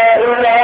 هؤلاء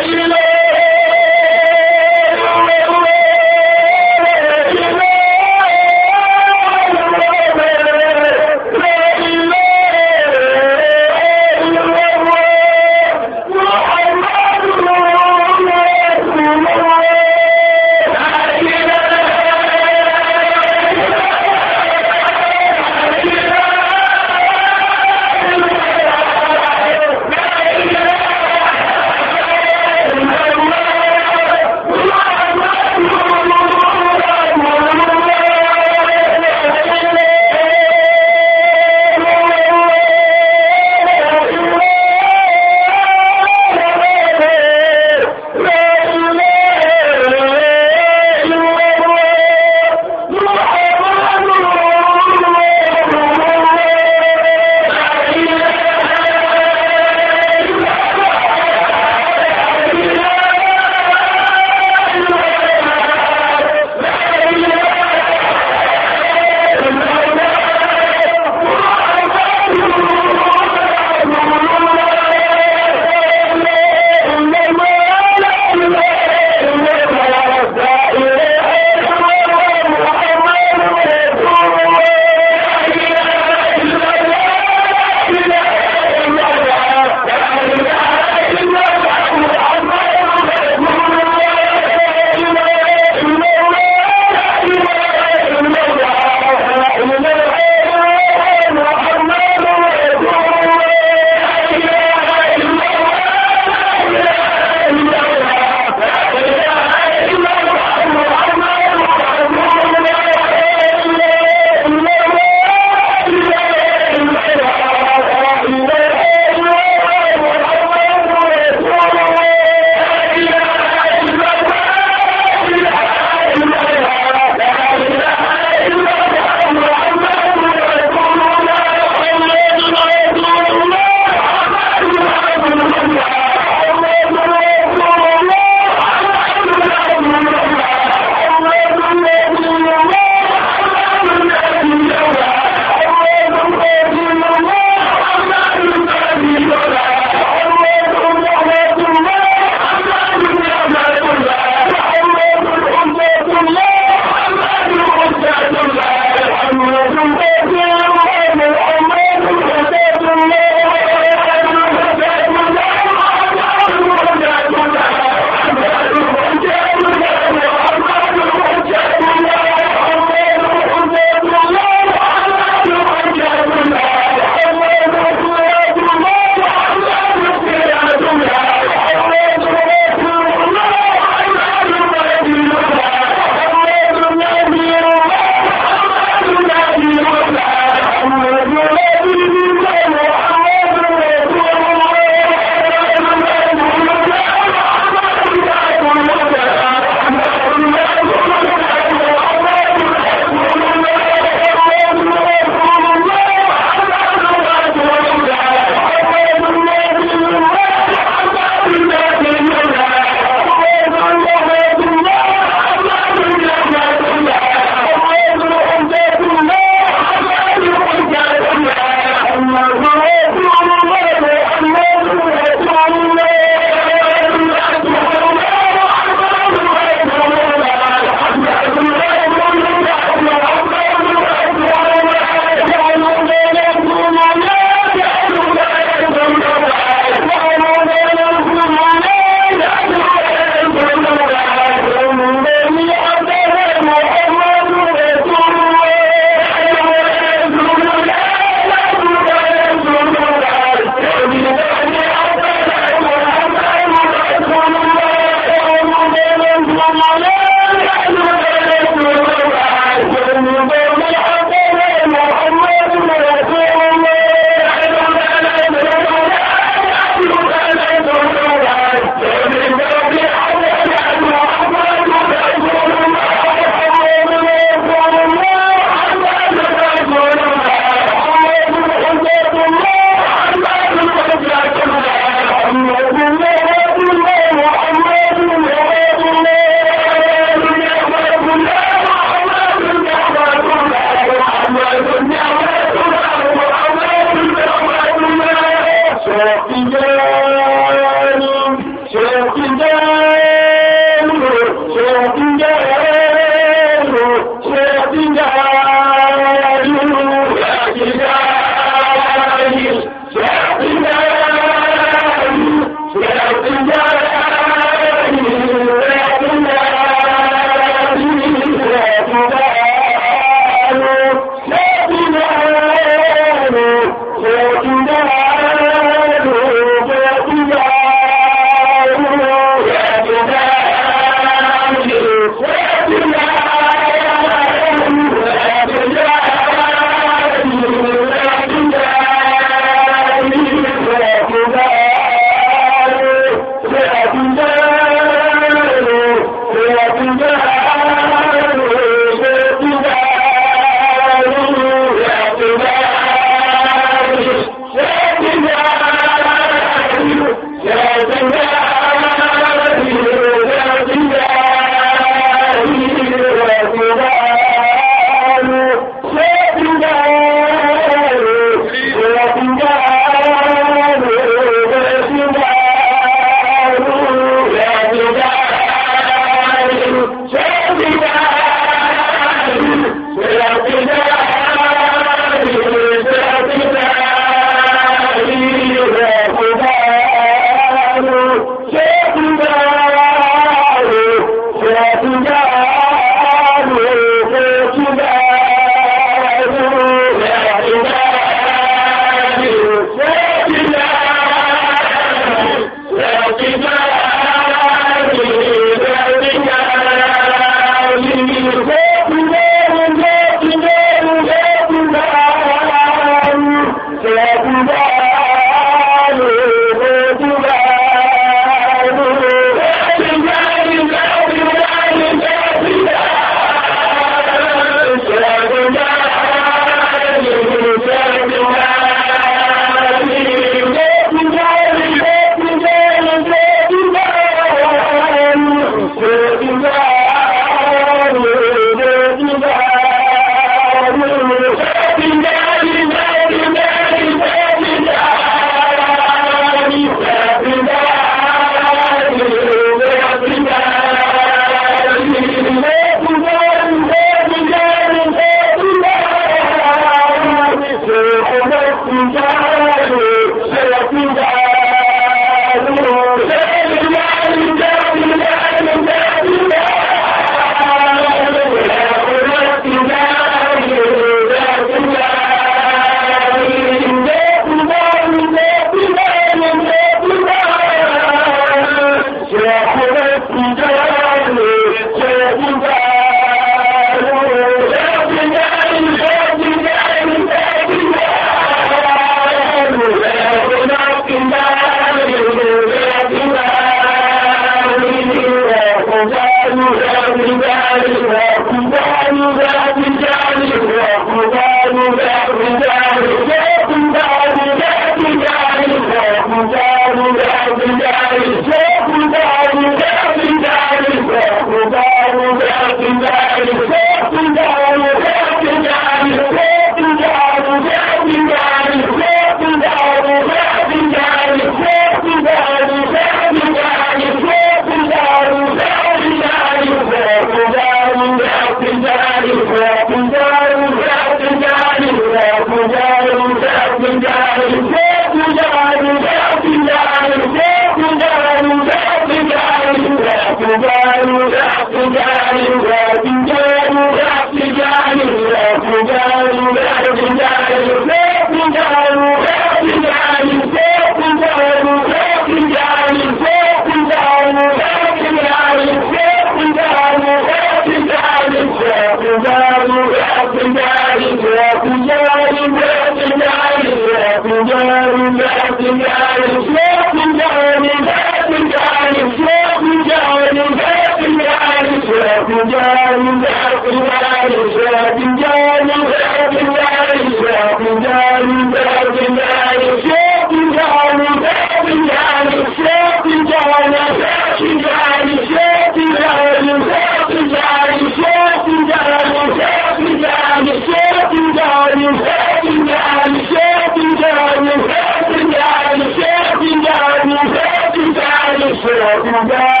صراط الله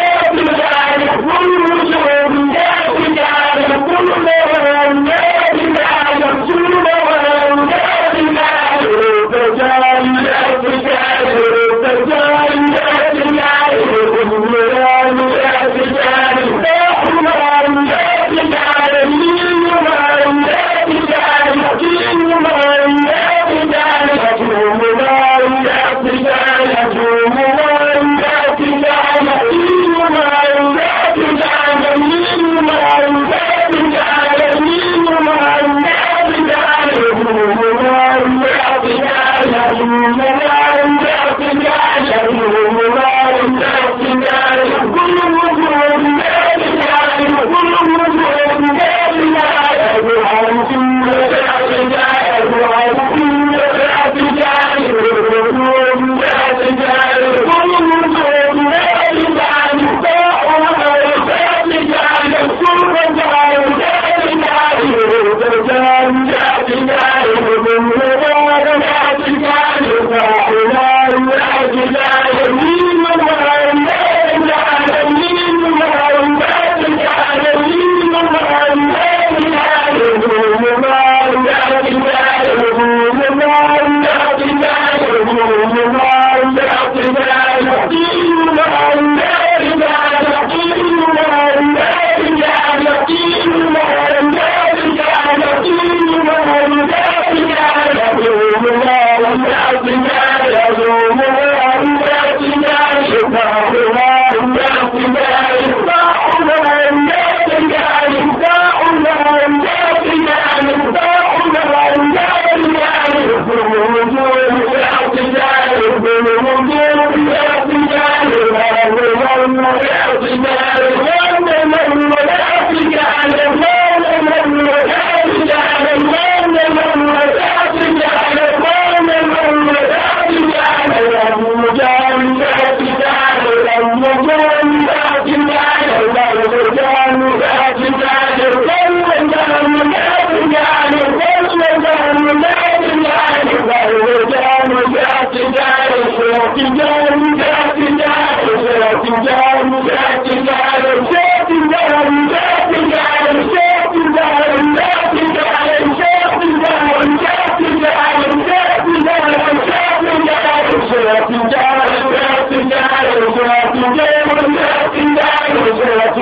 Yeah.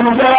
Yeah.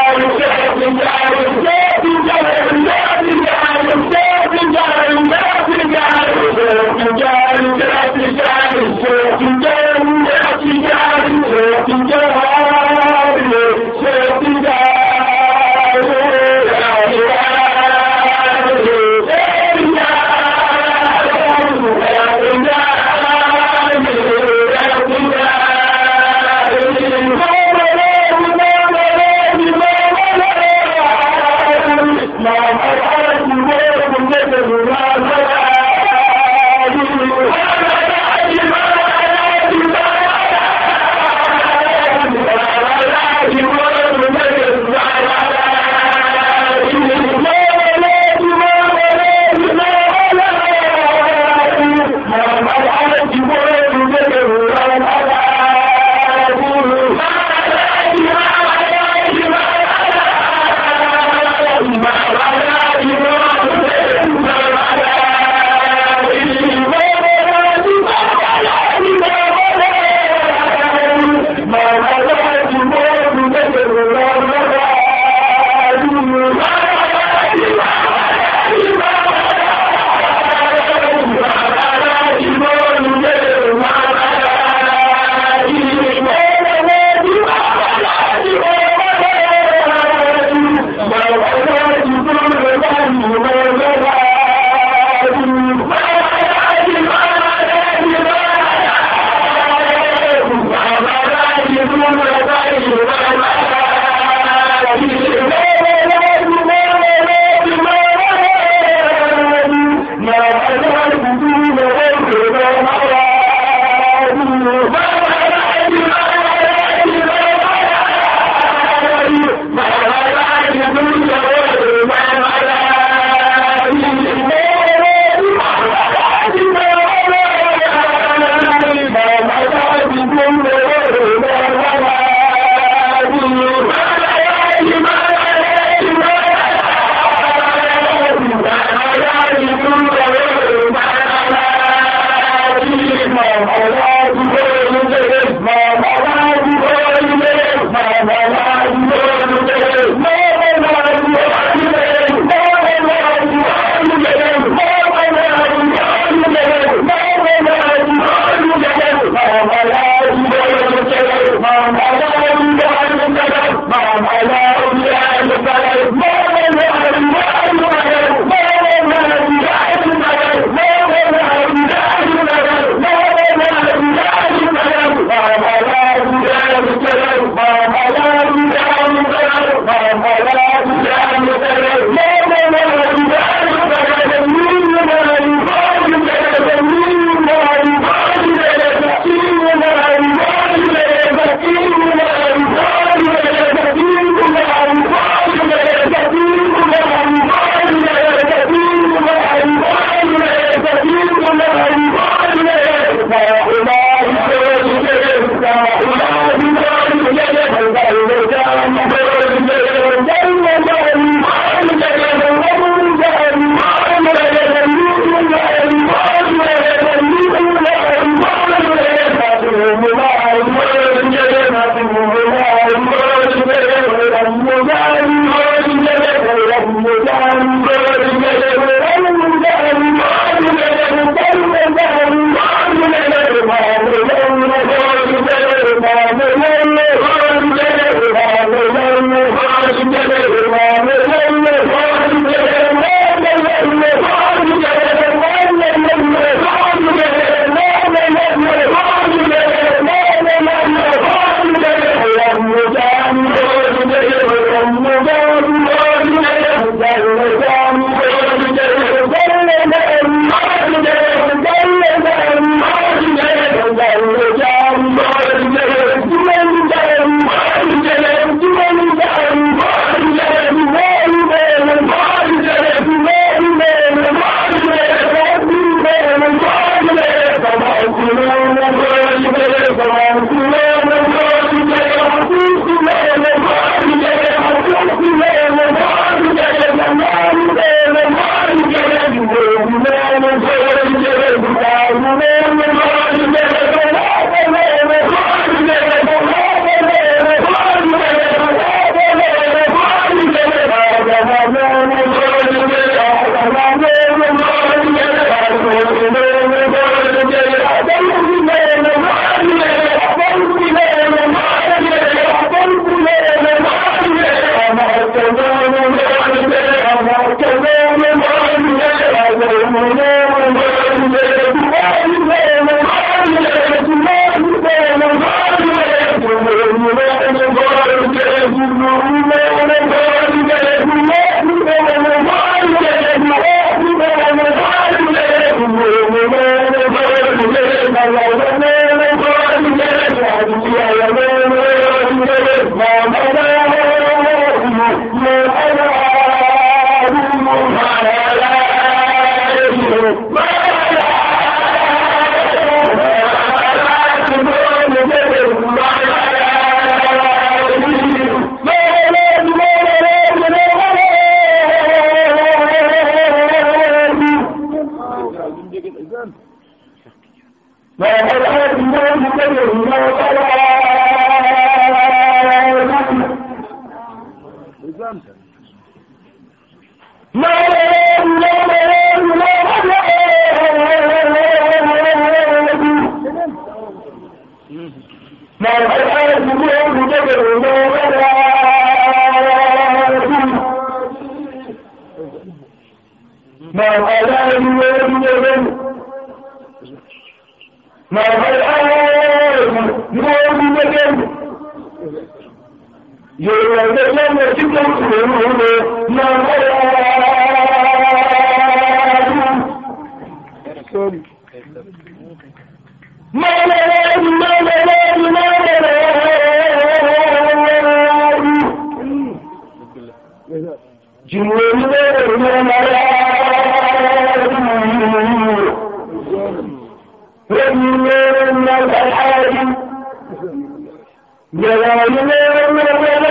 jërëjëf ñu ngi leen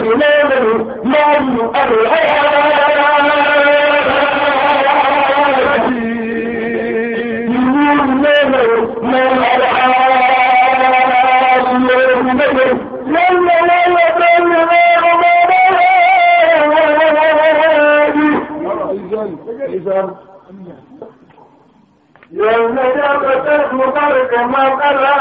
di leen di leen di تزهو برق مقلاج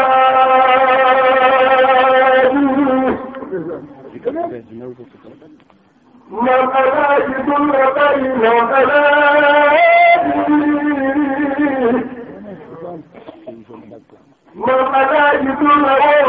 مقلاج مقلاج مقلاج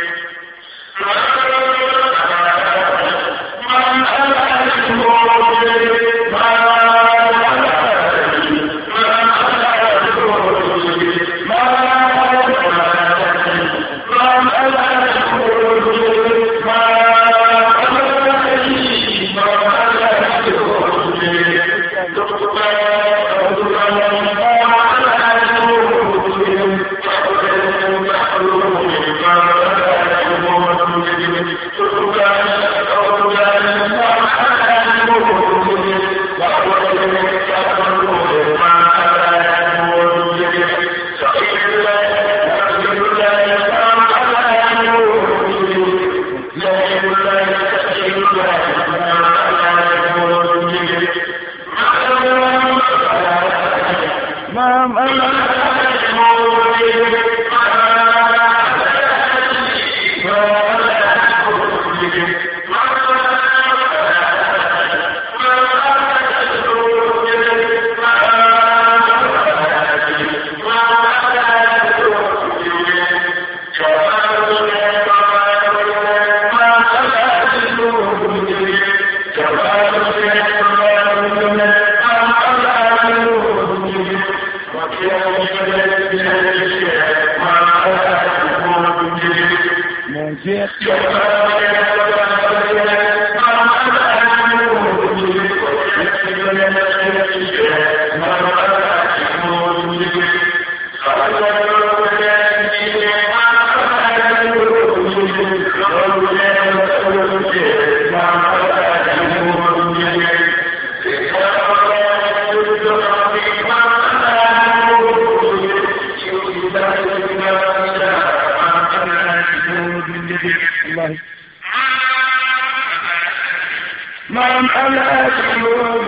Abdullahi maam alaaj maam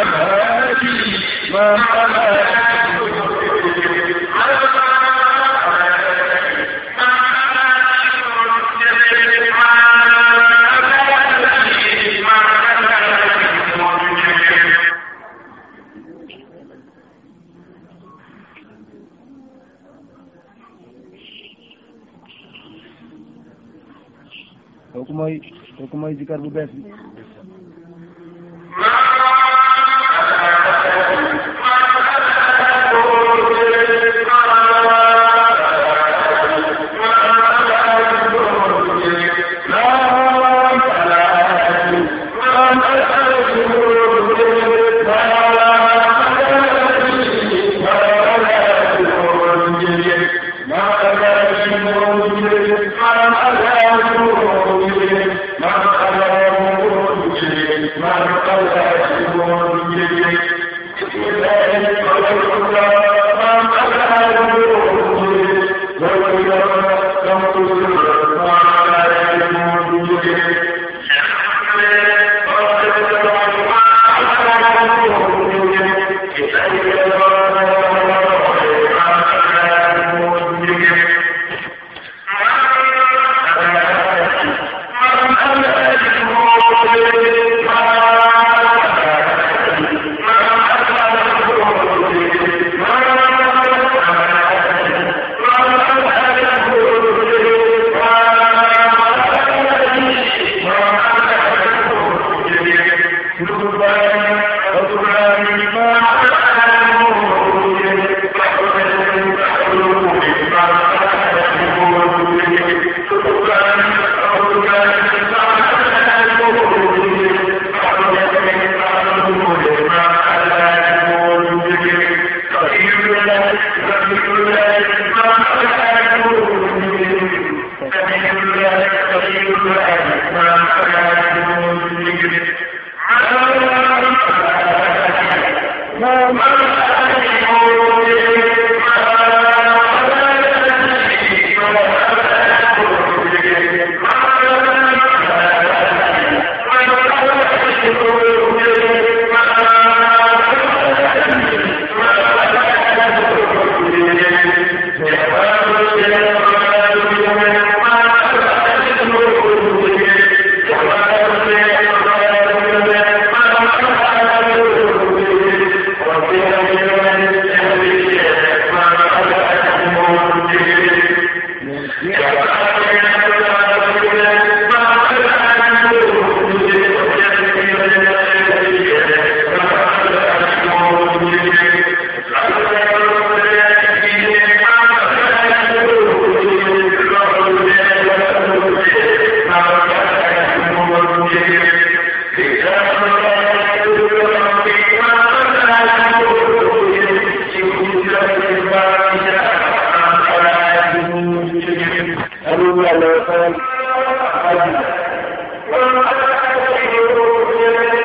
alaaj maam alaaj ministère bu bees bi